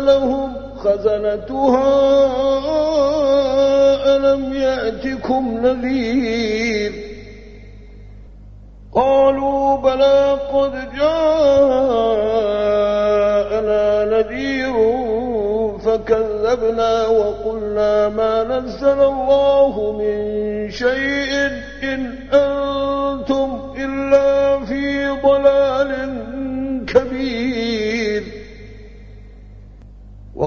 سألهم خزنتها ألم يأتكم نذير؟ قالوا بلى قد جاءنا نذير فكذبنا وقلنا ما نزل الله من شيء إن أنتم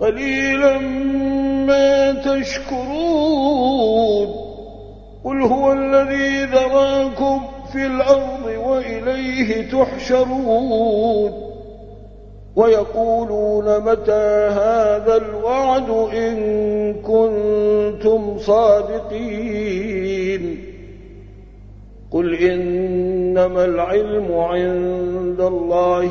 قليلا ما تشكرون. قل هو الذي ذراكم في الأرض وإليه تحشرون. ويقولون متى هذا الوعد إن كنتم صادقين. قل إنما العلم عند الله